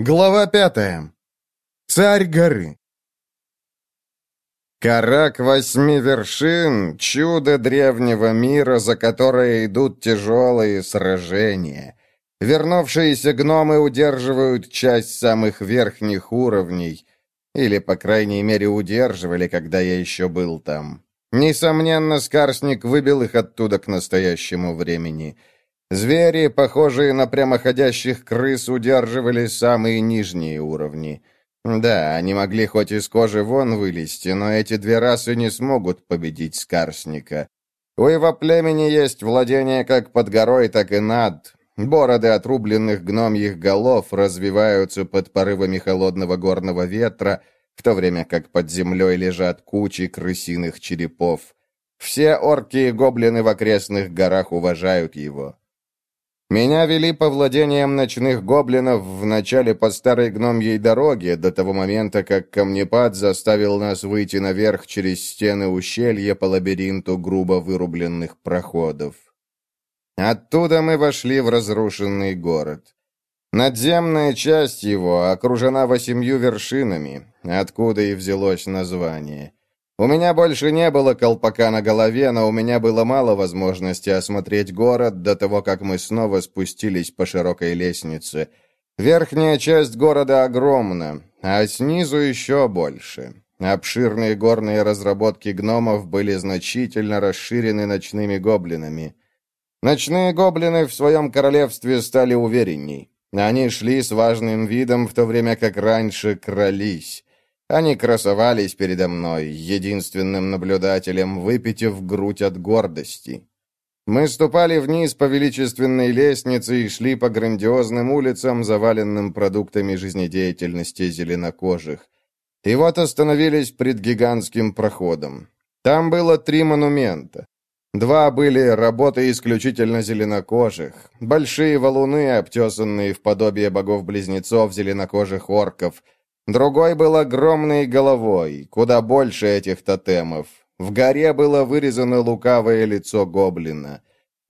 Глава пятая. Царь горы. Карак восьми вершин — чудо древнего мира, за которое идут тяжелые сражения. Вернувшиеся гномы удерживают часть самых верхних уровней. Или, по крайней мере, удерживали, когда я еще был там. Несомненно, Скарсник выбил их оттуда к настоящему времени — Звери, похожие на прямоходящих крыс, удерживали самые нижние уровни. Да, они могли хоть из кожи вон вылезти, но эти две расы не смогут победить Скарсника. У его племени есть владение как под горой, так и над. Бороды отрубленных гномьих голов развиваются под порывами холодного горного ветра, в то время как под землей лежат кучи крысиных черепов. Все орки и гоблины в окрестных горах уважают его. Меня вели по владениям ночных гоблинов в начале по старой гномьей дороге, до того момента, как камнепад заставил нас выйти наверх через стены ущелья по лабиринту грубо вырубленных проходов. Оттуда мы вошли в разрушенный город. Надземная часть его окружена восемью вершинами, откуда и взялось название. У меня больше не было колпака на голове, но у меня было мало возможности осмотреть город до того, как мы снова спустились по широкой лестнице. Верхняя часть города огромна, а снизу еще больше. Обширные горные разработки гномов были значительно расширены ночными гоблинами. Ночные гоблины в своем королевстве стали уверенней. Они шли с важным видом, в то время как раньше крались. Они красовались передо мной, единственным наблюдателем, выпитив грудь от гордости. Мы ступали вниз по величественной лестнице и шли по грандиозным улицам, заваленным продуктами жизнедеятельности зеленокожих. И вот остановились пред гигантским проходом. Там было три монумента. Два были работы исключительно зеленокожих. Большие валуны, обтесанные в подобие богов-близнецов зеленокожих орков – Другой был огромной головой, куда больше этих тотемов. В горе было вырезано лукавое лицо гоблина.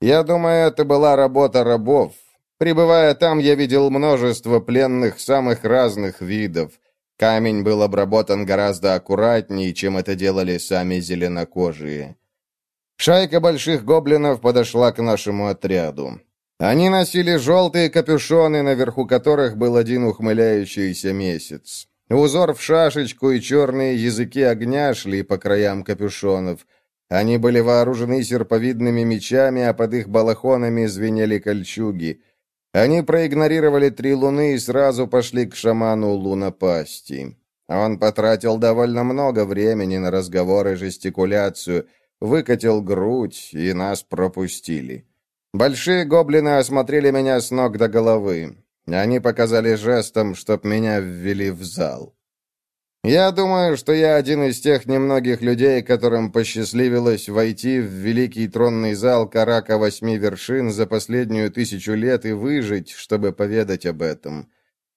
Я думаю, это была работа рабов. Прибывая там, я видел множество пленных самых разных видов. Камень был обработан гораздо аккуратнее, чем это делали сами зеленокожие. Шайка больших гоблинов подошла к нашему отряду. Они носили желтые капюшоны, наверху которых был один ухмыляющийся месяц. Узор в шашечку и черные языки огня шли по краям капюшонов. Они были вооружены серповидными мечами, а под их балахонами звенели кольчуги. Они проигнорировали три луны и сразу пошли к шаману лунопасти. Он потратил довольно много времени на разговоры и жестикуляцию, выкатил грудь, и нас пропустили. Большие гоблины осмотрели меня с ног до головы. Они показали жестом, чтоб меня ввели в зал. Я думаю, что я один из тех немногих людей, которым посчастливилось войти в великий тронный зал Карака Восьми Вершин за последнюю тысячу лет и выжить, чтобы поведать об этом.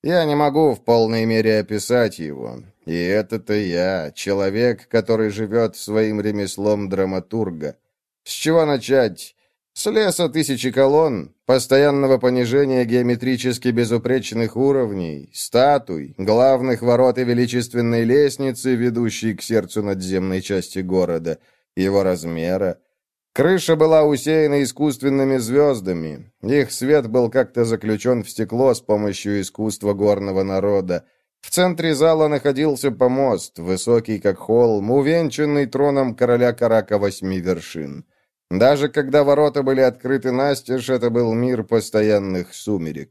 Я не могу в полной мере описать его. И это-то я, человек, который живет своим ремеслом драматурга. С чего начать? С леса тысячи колонн, постоянного понижения геометрически безупречных уровней, статуй, главных ворот и величественной лестницы, ведущей к сердцу надземной части города, его размера. Крыша была усеяна искусственными звездами. Их свет был как-то заключен в стекло с помощью искусства горного народа. В центре зала находился помост, высокий как холм, увенчанный троном короля Карака восьми вершин. Даже когда ворота были открыты настежь, это был мир постоянных сумерек.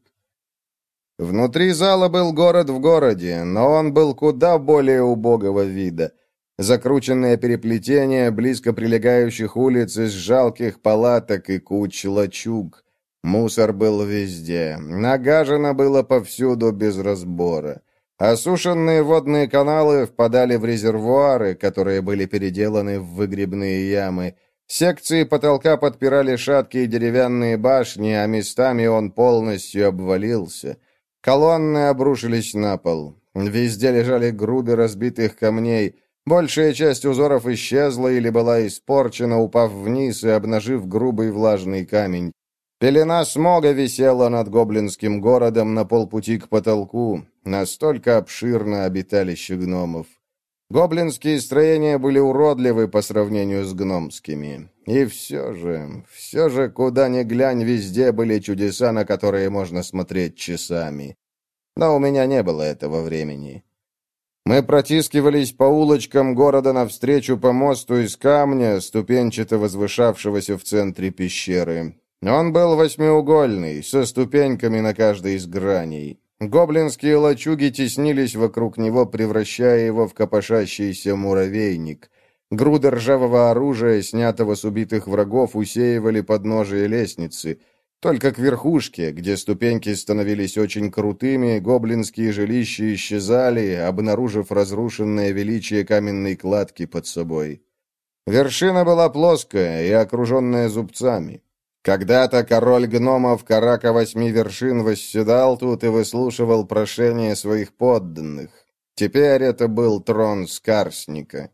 Внутри зала был город в городе, но он был куда более убогого вида. Закрученное переплетение близко прилегающих улиц из жалких палаток и куч лачуг. Мусор был везде, нагажено было повсюду без разбора. Осушенные водные каналы впадали в резервуары, которые были переделаны в выгребные ямы – Секции потолка подпирали шаткие деревянные башни, а местами он полностью обвалился. Колонны обрушились на пол. Везде лежали груды разбитых камней. Большая часть узоров исчезла или была испорчена, упав вниз и обнажив грубый влажный камень. Пелена смога висела над гоблинским городом на полпути к потолку. настолько обширно обиталище гномов. Гоблинские строения были уродливы по сравнению с гномскими. И все же, все же, куда ни глянь, везде были чудеса, на которые можно смотреть часами. Но у меня не было этого времени. Мы протискивались по улочкам города навстречу по мосту из камня, ступенчато возвышавшегося в центре пещеры. Он был восьмиугольный, со ступеньками на каждой из граней. Гоблинские лачуги теснились вокруг него, превращая его в копошащийся муравейник. Груды ржавого оружия, снятого с убитых врагов, усеивали подножие лестницы. Только к верхушке, где ступеньки становились очень крутыми, гоблинские жилища исчезали, обнаружив разрушенное величие каменной кладки под собой. Вершина была плоская и окруженная зубцами. Когда-то король гномов Карака Восьми Вершин восседал тут и выслушивал прошения своих подданных. Теперь это был трон Скарсника.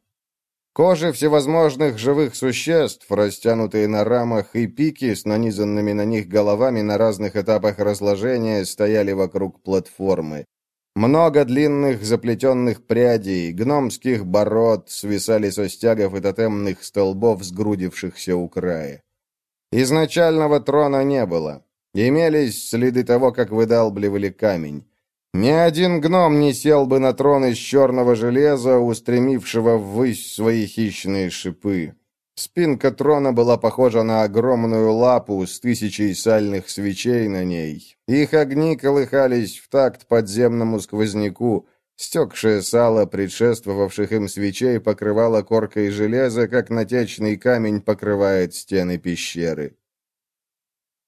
Кожи всевозможных живых существ, растянутые на рамах, и пики с нанизанными на них головами на разных этапах разложения стояли вокруг платформы. Много длинных заплетенных прядей, гномских бород свисали со стягов и тотемных столбов, сгрудившихся у края. Изначального трона не было. Имелись следы того, как выдалбливали камень. Ни один гном не сел бы на трон из черного железа, устремившего ввысь свои хищные шипы. Спинка трона была похожа на огромную лапу с тысячей сальных свечей на ней. Их огни колыхались в такт подземному сквозняку, Стекшее сало предшествовавших им свечей покрывало коркой железа, как натечный камень покрывает стены пещеры.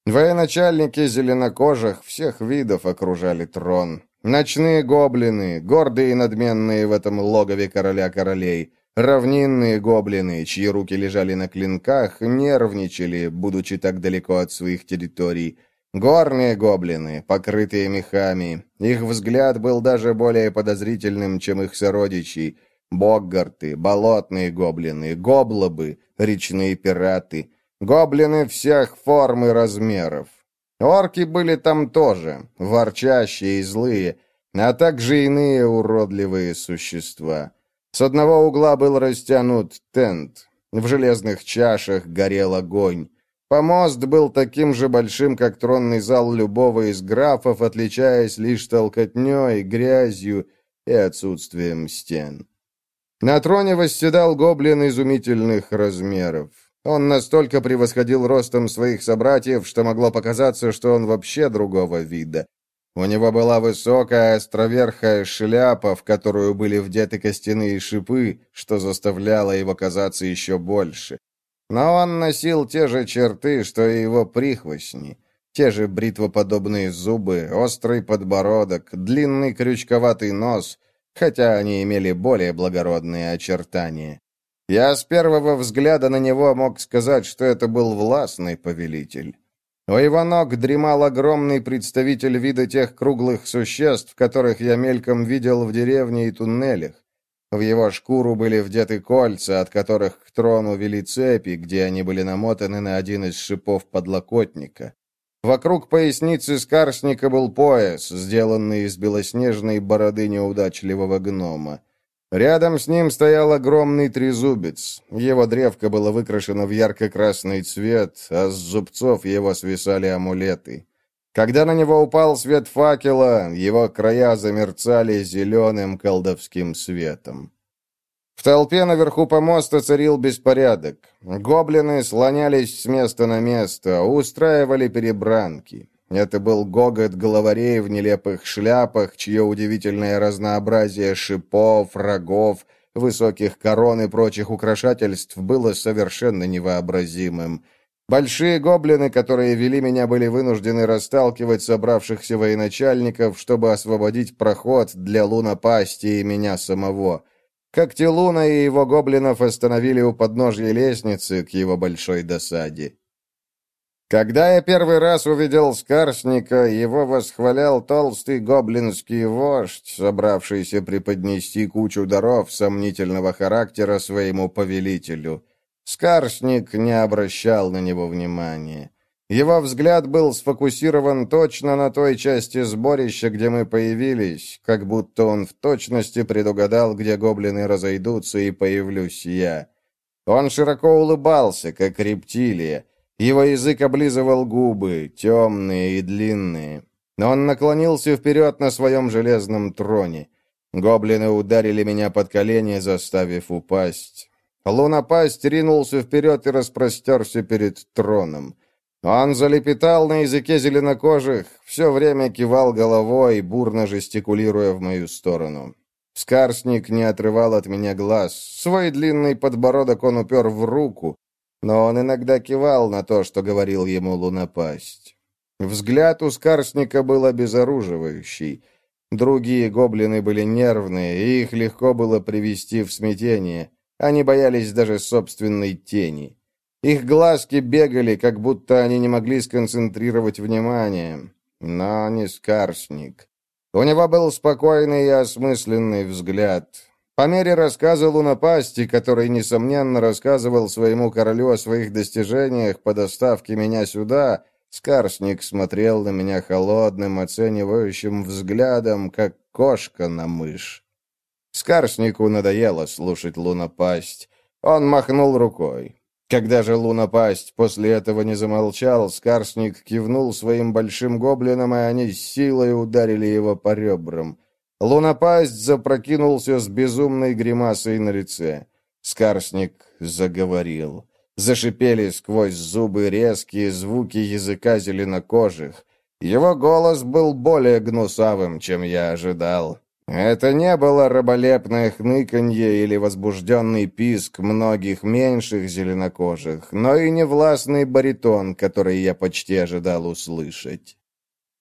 Военачальники зеленокожих всех видов окружали трон. Ночные гоблины, гордые и надменные в этом логове короля королей, равнинные гоблины, чьи руки лежали на клинках, нервничали, будучи так далеко от своих территорий, Горные гоблины, покрытые мехами. Их взгляд был даже более подозрительным, чем их сородичи. Боггарты, болотные гоблины, гоблобы, речные пираты. Гоблины всех форм и размеров. Орки были там тоже, ворчащие и злые, а также иные уродливые существа. С одного угла был растянут тент. В железных чашах горел огонь. Помост был таким же большим, как тронный зал любого из графов, отличаясь лишь толкотней, грязью и отсутствием стен. На троне восседал гоблин изумительных размеров. Он настолько превосходил ростом своих собратьев, что могло показаться, что он вообще другого вида. У него была высокая островерхая шляпа, в которую были вдеты костяные шипы, что заставляло его казаться еще больше. Но он носил те же черты, что и его прихвостни. Те же бритвоподобные зубы, острый подбородок, длинный крючковатый нос, хотя они имели более благородные очертания. Я с первого взгляда на него мог сказать, что это был властный повелитель. У его ног дремал огромный представитель вида тех круглых существ, которых я мельком видел в деревне и туннелях. В его шкуру были вдеты кольца, от которых к трону вели цепи, где они были намотаны на один из шипов подлокотника. Вокруг поясницы скарсника был пояс, сделанный из белоснежной бороды неудачливого гнома. Рядом с ним стоял огромный трезубец. Его древко было выкрашено в ярко-красный цвет, а с зубцов его свисали амулеты. Когда на него упал свет факела, его края замерцали зеленым колдовским светом. В толпе наверху помоста царил беспорядок. Гоблины слонялись с места на место, устраивали перебранки. Это был гогот главарей в нелепых шляпах, чье удивительное разнообразие шипов, рогов, высоких корон и прочих украшательств было совершенно невообразимым. Большие гоблины, которые вели меня, были вынуждены расталкивать собравшихся военачальников, чтобы освободить проход для Луна Пасти и меня самого. Когти Луна и его гоблинов остановили у подножья лестницы к его большой досаде. Когда я первый раз увидел Скарсника, его восхвалял толстый гоблинский вождь, собравшийся преподнести кучу даров сомнительного характера своему повелителю. Скарсник не обращал на него внимания. Его взгляд был сфокусирован точно на той части сборища, где мы появились, как будто он в точности предугадал, где гоблины разойдутся, и появлюсь я. Он широко улыбался, как рептилия. Его язык облизывал губы, темные и длинные. Он наклонился вперед на своем железном троне. Гоблины ударили меня под колени, заставив упасть. Лунопасть ринулся вперед и распростерся перед троном. Он залепетал на языке зеленокожих, все время кивал головой, бурно жестикулируя в мою сторону. Скарсник не отрывал от меня глаз. Свой длинный подбородок он упер в руку, но он иногда кивал на то, что говорил ему лунопасть. Взгляд у Скарсника был обезоруживающий. Другие гоблины были нервные, и их легко было привести в смятение. Они боялись даже собственной тени. Их глазки бегали, как будто они не могли сконцентрировать внимание. Но не Скарсник. У него был спокойный и осмысленный взгляд. По мере рассказа Лунопасти, который, несомненно, рассказывал своему королю о своих достижениях по доставке меня сюда, Скарсник смотрел на меня холодным, оценивающим взглядом, как кошка на мышь. Скарснику надоело слушать Лунопасть. Он махнул рукой. Когда же лунопасть после этого не замолчал, Скарсник кивнул своим большим гоблинам, и они с силой ударили его по ребрам. Лунопасть запрокинулся с безумной гримасой на лице. Скарсник заговорил. Зашипели сквозь зубы резкие звуки языка зеленокожих. Его голос был более гнусавым, чем я ожидал. Это не было раболепное хныканье или возбужденный писк многих меньших зеленокожих, но и не властный баритон, который я почти ожидал услышать.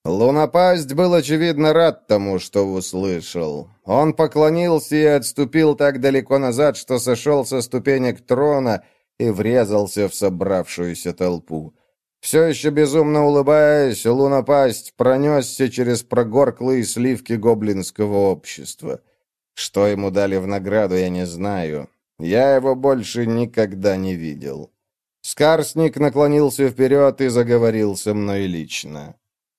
Лунопасть был, очевидно, рад тому, что услышал. Он поклонился и отступил так далеко назад, что сошел со ступенек трона и врезался в собравшуюся толпу. Все еще безумно улыбаясь, лунопасть пронесся через прогорклые сливки гоблинского общества. Что ему дали в награду, я не знаю. Я его больше никогда не видел. Скарсник наклонился вперед и заговорил со мной лично.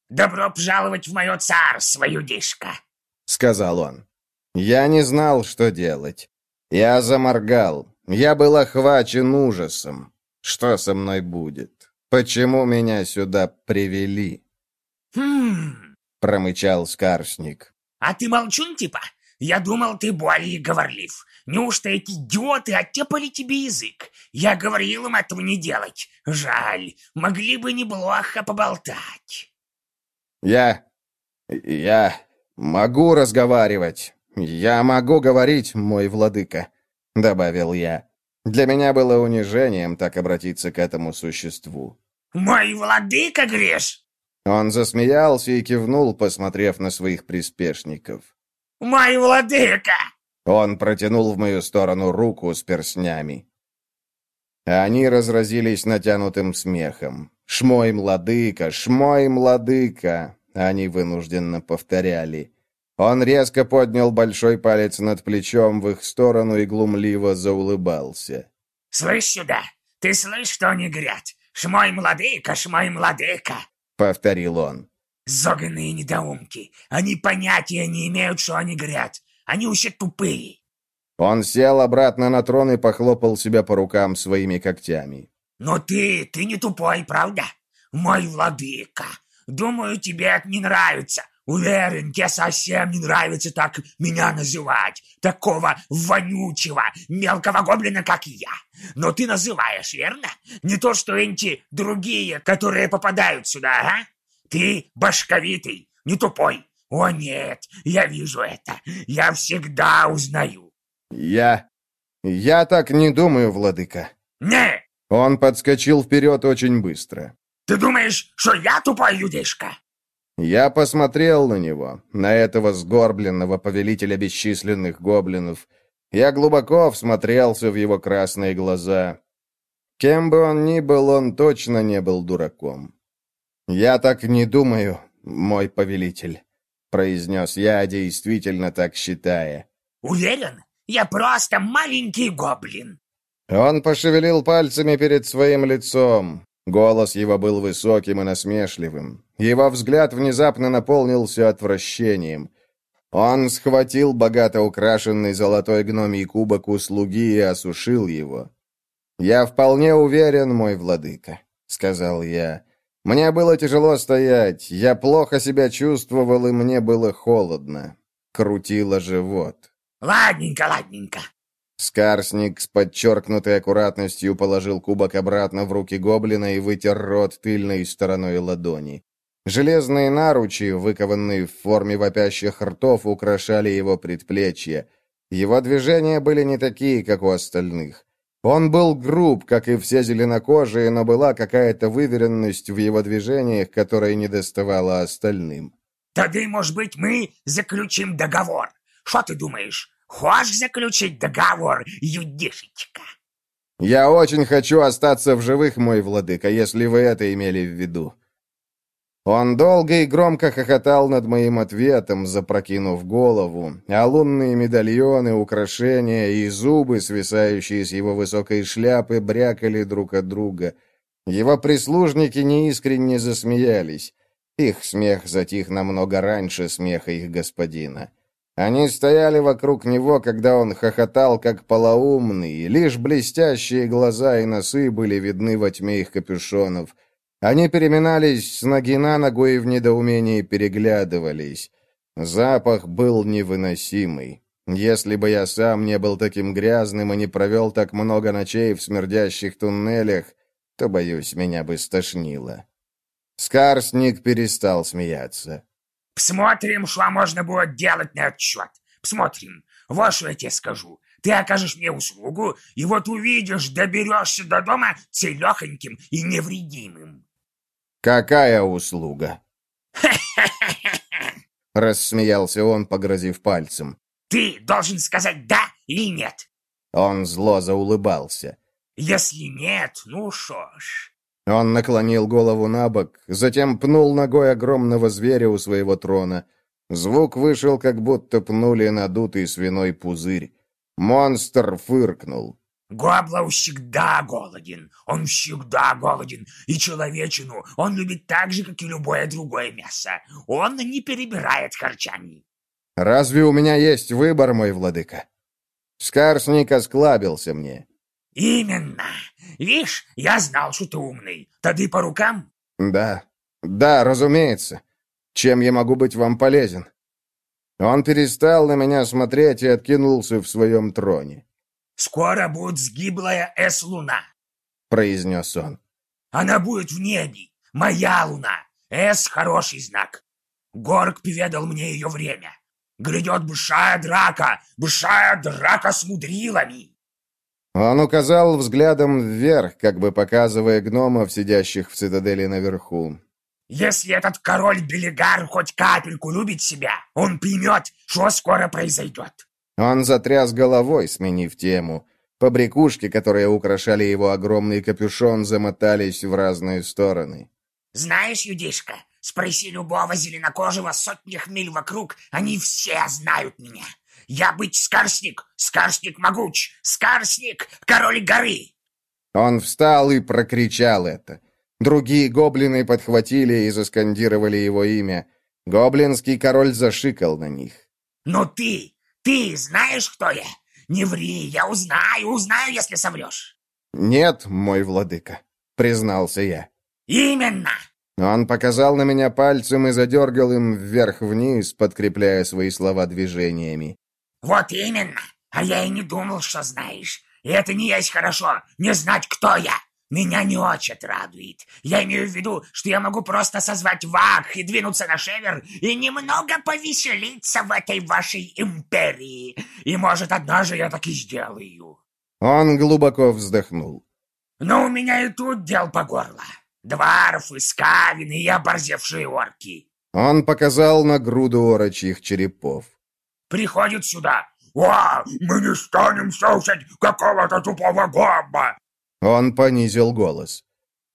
«Добро пожаловать в мое царство, юдишка!» — сказал он. Я не знал, что делать. Я заморгал. Я был охвачен ужасом. Что со мной будет? «Почему меня сюда привели?» «Хм...» — промычал Скарсник. «А ты молчун, типа? Я думал, ты более говорлив. Неужто эти идиоты оттепали тебе язык? Я говорил им этого не делать. Жаль, могли бы неплохо поболтать». «Я... я могу разговаривать. Я могу говорить, мой владыка», — добавил я. Для меня было унижением так обратиться к этому существу. «Мой владыка, Гриш!» Он засмеялся и кивнул, посмотрев на своих приспешников. «Мой владыка!» Он протянул в мою сторону руку с перстнями. Они разразились натянутым смехом. «Шмой, младыка! Шмой, младыка!» Они вынужденно повторяли. Он резко поднял большой палец над плечом в их сторону и глумливо заулыбался. «Слышь сюда! Ты слышишь, что они говорят? Шмой младыка, шмой младыка!» — повторил он. «Зоганные недоумки! Они понятия не имеют, что они говорят! Они уже тупые!» Он сел обратно на трон и похлопал себя по рукам своими когтями. «Но ты, ты не тупой, правда? Мой владыка! Думаю, тебе это не нравится. Уверен, тебе совсем не нравится так меня называть, такого вонючего, мелкого гоблина, как я. Но ты называешь, верно? Не то, что эти другие, которые попадают сюда, а? Ты башковитый, не тупой. О нет, я вижу это. Я всегда узнаю. Я... я так не думаю, владыка. Не! Он подскочил вперед очень быстро. Ты думаешь, что я тупой юдишка? Я посмотрел на него, на этого сгорбленного повелителя бесчисленных гоблинов. Я глубоко всмотрелся в его красные глаза. Кем бы он ни был, он точно не был дураком. «Я так не думаю, мой повелитель», — произнес я, действительно так считая. «Уверен? Я просто маленький гоблин». Он пошевелил пальцами перед своим лицом. Голос его был высоким и насмешливым. Его взгляд внезапно наполнился отвращением. Он схватил богато украшенный золотой гномий кубок у слуги и осушил его. «Я вполне уверен, мой владыка», — сказал я. «Мне было тяжело стоять, я плохо себя чувствовал, и мне было холодно. Крутило живот». «Ладненько, ладненько». Скарсник с подчеркнутой аккуратностью положил кубок обратно в руки гоблина и вытер рот тыльной стороной ладони. Железные наручи, выкованные в форме вопящих ртов, украшали его предплечья. Его движения были не такие, как у остальных. Он был груб, как и все зеленокожие, но была какая-то выверенность в его движениях, которая не доставала остальным. «Тогда, может быть, мы заключим договор. Что ты думаешь? Хочешь заключить договор, юдишечка?» «Я очень хочу остаться в живых, мой владыка, если вы это имели в виду». Он долго и громко хохотал над моим ответом, запрокинув голову, а лунные медальоны, украшения и зубы, свисающие с его высокой шляпы, брякали друг от друга. Его прислужники неискренне засмеялись. Их смех затих намного раньше смеха их господина. Они стояли вокруг него, когда он хохотал, как полоумный, и лишь блестящие глаза и носы были видны во тьме их капюшонов — они переминались с ноги на ногу и в недоумении переглядывались. Запах был невыносимый. Если бы я сам не был таким грязным и не провел так много ночей в смердящих туннелях, то, боюсь, меня бы стошнило. Скарсник перестал смеяться. «Посмотрим, что можно будет делать на отчет. Посмотрим. Вот что я тебе скажу. Ты окажешь мне услугу, и вот увидишь, доберешься до дома целехоньким и невредимым». «Какая услуга?» Рассмеялся он, погрозив пальцем. «Ты должен сказать «да» или «нет». Он зло заулыбался. «Если нет, ну шо ж...» Он наклонил голову на бок, затем пнул ногой огромного зверя у своего трона. Звук вышел, как будто пнули надутый свиной пузырь. Монстр фыркнул. Гоблов всегда голоден, он всегда голоден, и человечину он любит так же, как и любое другое мясо. Он не перебирает харчами. «Разве у меня есть выбор, мой владыка?» Скарсник осклабился мне. «Именно. Видишь, я знал, что ты умный. Тады по рукам?» «Да, да, разумеется. Чем я могу быть вам полезен?» Он перестал на меня смотреть и откинулся в своем троне. Скоро будет сгиблая С-луна», — произнес он. «Она будет в небе. Моя луна. С — хороший знак. Горг поведал мне ее время. Грядет большая драка, большая драка с мудрилами». Он указал взглядом вверх, как бы показывая гномов, сидящих в цитадели наверху. «Если этот король Белигар хоть капельку любит себя, он поймет, что скоро произойдет. Он затряс головой, сменив тему. Побрякушки, которые украшали его огромный капюшон, замотались в разные стороны. «Знаешь, Юдишка, спроси любого зеленокожего сотнях миль вокруг, они все знают меня. Я быть Скарсник, Скарсник могуч, Скарсник, король горы!» Он встал и прокричал это. Другие гоблины подхватили и заскандировали его имя. Гоблинский король зашикал на них. «Но ты, ты знаешь, кто я? Не ври, я узнаю, узнаю, если соврешь. Нет, мой владыка, признался я. Именно. Он показал на меня пальцем и задергал им вверх-вниз, подкрепляя свои слова движениями. Вот именно. А я и не думал, что знаешь. И это не есть хорошо, не знать, кто я. Меня не очень радует. Я имею в виду, что я могу просто созвать вак и двинуться на шевер и немного повеселиться в этой вашей империи. И, может, однажды я так и сделаю». Он глубоко вздохнул. «Но у меня и тут дел по горло. Дварфы, скавины и оборзевшие орки». Он показал на груду орочьих черепов. «Приходят сюда. О, мы не станем слушать какого-то тупого гобба. Он понизил голос.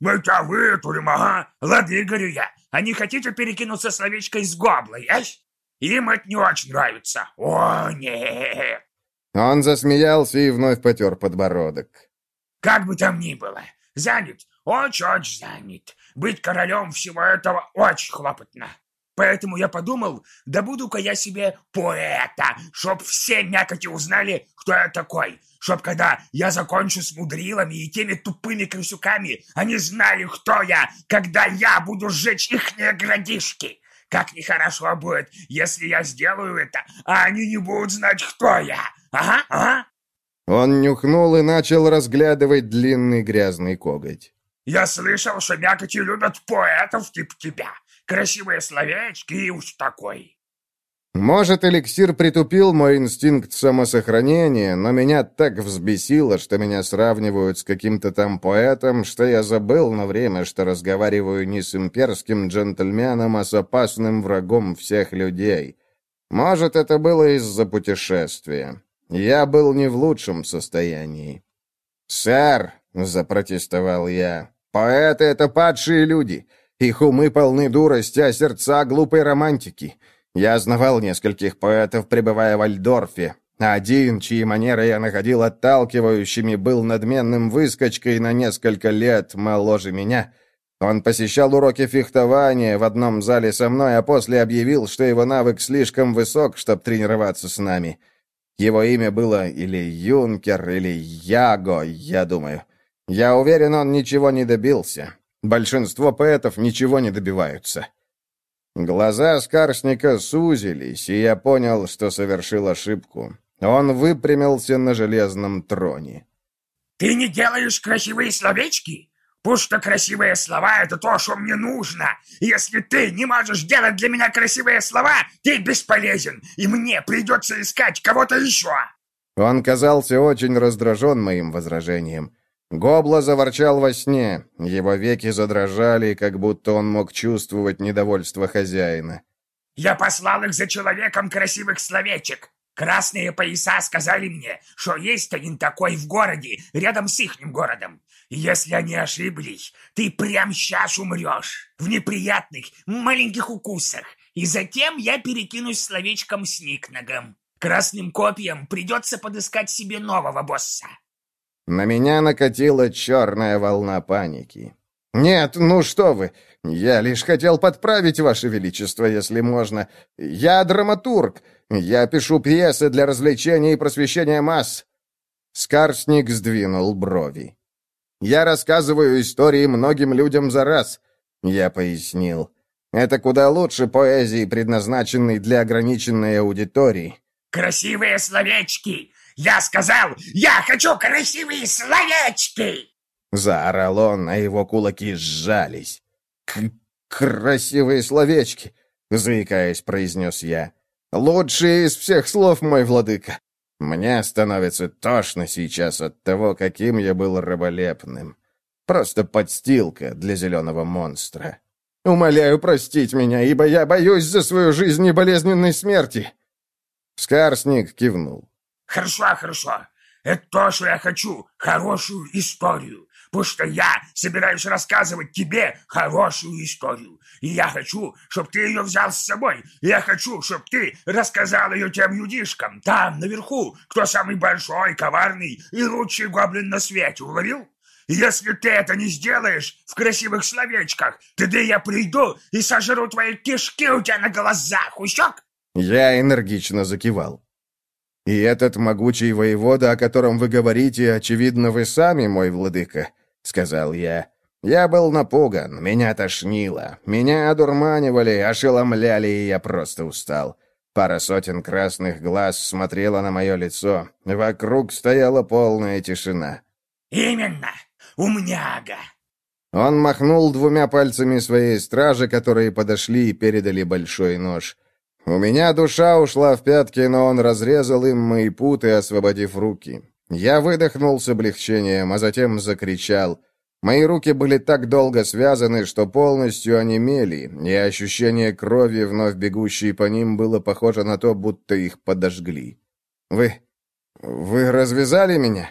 «Мы тебя вытурим, ага. Лады, говорю я. А не хотите перекинуться словечкой с гоблой, ась? Им это не очень нравится. О, нет!» Он засмеялся и вновь потер подбородок. «Как бы там ни было, занят. очень-очень занят. Быть королем всего этого очень хлопотно. Поэтому я подумал, да буду-ка я себе поэта, чтоб все мякоти узнали, кто я такой. Чтоб когда я закончу с мудрилами и теми тупыми крысюками, они знали, кто я, когда я буду сжечь ихние градишки. Как нехорошо будет, если я сделаю это, а они не будут знать, кто я. Ага, ага. Он нюхнул и начал разглядывать длинный грязный коготь. Я слышал, что мякоти любят поэтов типа тебя. Красивые словечки и уж такой. Может, эликсир притупил мой инстинкт самосохранения, но меня так взбесило, что меня сравнивают с каким-то там поэтом, что я забыл на время, что разговариваю не с имперским джентльменом, а с опасным врагом всех людей. Может, это было из-за путешествия. Я был не в лучшем состоянии. «Сэр!» — запротестовал я. «Поэты — это падшие люди. Их умы полны дурости, а сердца — глупой романтики. Я знавал нескольких поэтов, пребывая в Альдорфе. Один, чьи манеры я находил отталкивающими, был надменным выскочкой на несколько лет моложе меня. Он посещал уроки фехтования в одном зале со мной, а после объявил, что его навык слишком высок, чтобы тренироваться с нами. Его имя было или Юнкер, или Яго, я думаю. Я уверен, он ничего не добился. Большинство поэтов ничего не добиваются. Глаза Скарсника сузились, и я понял, что совершил ошибку. Он выпрямился на железном троне. «Ты не делаешь красивые словечки? Пусть что красивые слова — это то, что мне нужно. Если ты не можешь делать для меня красивые слова, ты бесполезен, и мне придется искать кого-то еще!» Он казался очень раздражен моим возражением. Гобла заворчал во сне, его веки задрожали, как будто он мог чувствовать недовольство хозяина. «Я послал их за человеком красивых словечек. Красные пояса сказали мне, что есть один такой в городе, рядом с ихним городом. Если они ошиблись, ты прямо сейчас умрешь в неприятных маленьких укусах, и затем я перекинусь словечком с Никнагом. Красным копьям придется подыскать себе нового босса. На меня накатила черная волна паники. «Нет, ну что вы! Я лишь хотел подправить, Ваше Величество, если можно. Я драматург. Я пишу пьесы для развлечения и просвещения масс». Скарсник сдвинул брови. «Я рассказываю истории многим людям за раз», — я пояснил. «Это куда лучше поэзии, предназначенной для ограниченной аудитории». «Красивые словечки! Я сказал, я хочу красивые словечки!» Заорал он, а его кулаки сжались. К «Красивые словечки!» — заикаясь, произнес я. «Лучшие из всех слов, мой владыка! Мне становится тошно сейчас от того, каким я был раболепным. Просто подстилка для зеленого монстра. Умоляю простить меня, ибо я боюсь за свою жизнь и болезненной смерти!» Скарсник кивнул. Хорошо, хорошо. Это то, что я хочу. Хорошую историю. Потому что я собираюсь рассказывать тебе хорошую историю. И я хочу, чтобы ты ее взял с собой. И я хочу, чтобы ты рассказал ее тем людишкам. Там, наверху, кто самый большой, коварный и лучший гоблин на свете. Уловил? И если ты это не сделаешь в красивых словечках, тогда я приду и сожру твои кишки у тебя на глазах. Ущек? Я энергично закивал. «И этот могучий воевода, о котором вы говорите, очевидно, вы сами, мой владыка», — сказал я. «Я был напуган, меня тошнило, меня одурманивали, ошеломляли, и я просто устал». Пара сотен красных глаз смотрела на мое лицо. Вокруг стояла полная тишина. «Именно! Умняга!» Он махнул двумя пальцами своей стражи, которые подошли и передали большой нож. У меня душа ушла в пятки, но он разрезал им мои путы, освободив руки. Я выдохнул с облегчением, а затем закричал. Мои руки были так долго связаны, что полностью онемели, и ощущение крови, вновь бегущей по ним, было похоже на то, будто их подожгли. «Вы... вы развязали меня?»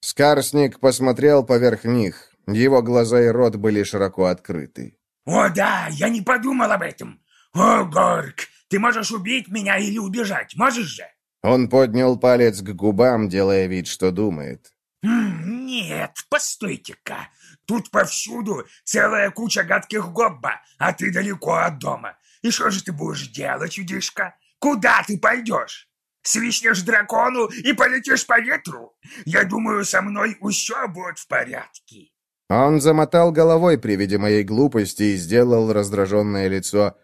Скарсник посмотрел поверх них. Его глаза и рот были широко открыты. «О да, я не подумал об этом. «О, Горк, ты можешь убить меня или убежать, можешь же?» Он поднял палец к губам, делая вид, что думает. «М Нет, постойте-ка. Тут повсюду целая куча гадких гобба, а ты далеко от дома. И что же ты будешь делать, чудишка? Куда ты пойдешь? Свистнешь дракону и полетишь по ветру? Я думаю, со мной все будет в порядке. Он замотал головой при виде моей глупости и сделал раздраженное лицо.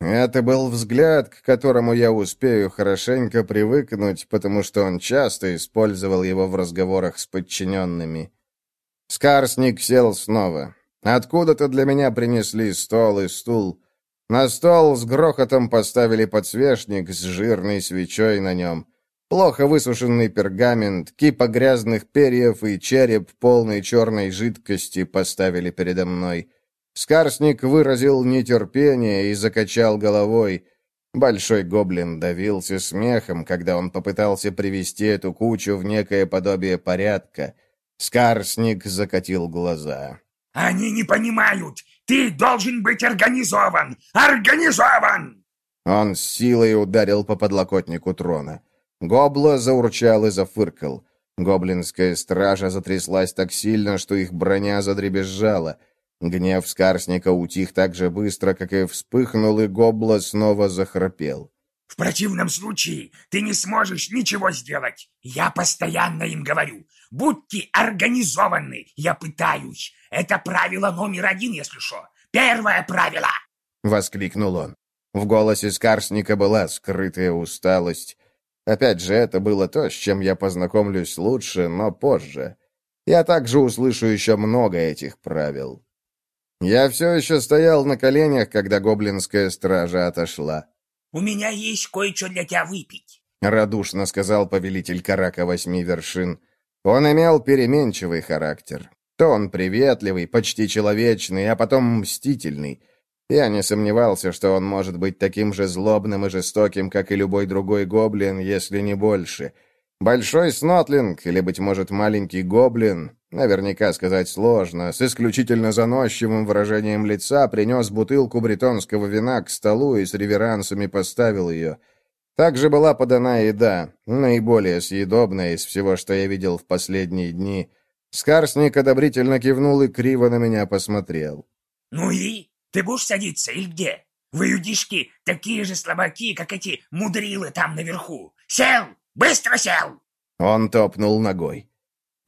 Это был взгляд, к которому я успею хорошенько привыкнуть, потому что он часто использовал его в разговорах с подчиненными. Скарсник сел снова. Откуда-то для меня принесли стол и стул. На стол с грохотом поставили подсвечник с жирной свечой на нем. Плохо высушенный пергамент, кипа грязных перьев и череп полной черной жидкости поставили передо мной. Скарсник выразил нетерпение и закачал головой. Большой гоблин давился смехом, когда он попытался привести эту кучу в некое подобие порядка. Скарсник закатил глаза. «Они не понимают! Ты должен быть организован! Организован!» Он с силой ударил по подлокотнику трона. Гобла заурчал и зафыркал. Гоблинская стража затряслась так сильно, что их броня задребезжала. Гнев Скарсника утих так же быстро, как и вспыхнул, и Гобла снова захрапел. «В противном случае ты не сможешь ничего сделать. Я постоянно им говорю. Будьте организованы. Я пытаюсь. Это правило номер один, если что. Первое правило!» — воскликнул он. В голосе Скарсника была скрытая усталость. Опять же, это было то, с чем я познакомлюсь лучше, но позже. Я также услышу еще много этих правил. Я все еще стоял на коленях, когда гоблинская стража отошла. «У меня есть кое-что для тебя выпить», — радушно сказал повелитель Карака Восьми Вершин. Он имел переменчивый характер. То он приветливый, почти человечный, а потом мстительный — я не сомневался, что он может быть таким же злобным и жестоким, как и любой другой гоблин, если не больше. Большой снотлинг, или, быть может, маленький гоблин, наверняка сказать сложно, с исключительно заносчивым выражением лица принес бутылку бретонского вина к столу и с реверансами поставил ее. Также была подана еда, наиболее съедобная из всего, что я видел в последние дни. Скарсник одобрительно кивнул и криво на меня посмотрел. «Ну и?» Ты будешь садиться или где? Вы, юдишки, такие же слабаки, как эти мудрилы там наверху. Сел! Быстро сел!» Он топнул ногой.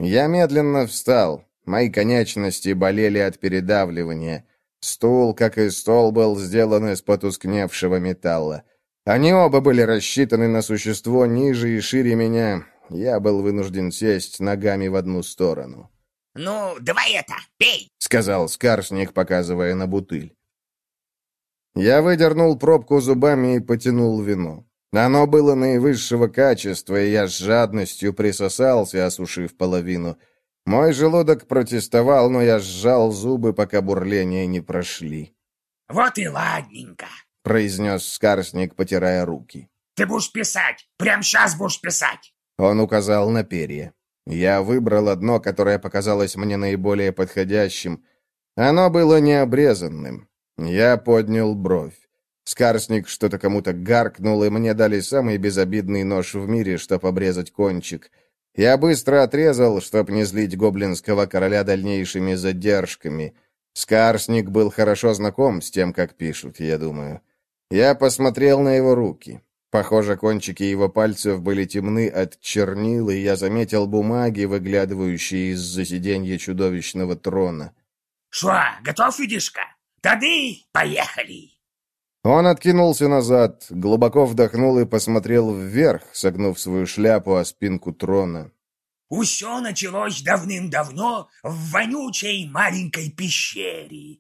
Я медленно встал. Мои конечности болели от передавливания. Стул, как и стол, был сделан из потускневшего металла. Они оба были рассчитаны на существо ниже и шире меня. Я был вынужден сесть ногами в одну сторону. «Ну, давай это, пей!» — сказал Скарсник, показывая на бутыль. Я выдернул пробку зубами и потянул вино. Оно было наивысшего качества, и я с жадностью присосался, осушив половину. Мой желудок протестовал, но я сжал зубы, пока бурления не прошли. «Вот и ладненько», — произнес Скарсник, потирая руки. «Ты будешь писать! Прямо сейчас будешь писать!» Он указал на перья. Я выбрал одно, которое показалось мне наиболее подходящим. Оно было необрезанным. Я поднял бровь. Скарсник что-то кому-то гаркнул, и мне дали самый безобидный нож в мире, чтоб обрезать кончик. Я быстро отрезал, чтоб не злить гоблинского короля дальнейшими задержками. Скарсник был хорошо знаком с тем, как пишут, я думаю. Я посмотрел на его руки. Похоже, кончики его пальцев были темны от чернил, и я заметил бумаги, выглядывающие из-за сиденья чудовищного трона. «Шо, готов, Юдишка?» Тады поехали!» Он откинулся назад, глубоко вдохнул и посмотрел вверх, согнув свою шляпу о спинку трона. «Усё началось давным-давно в вонючей маленькой пещере.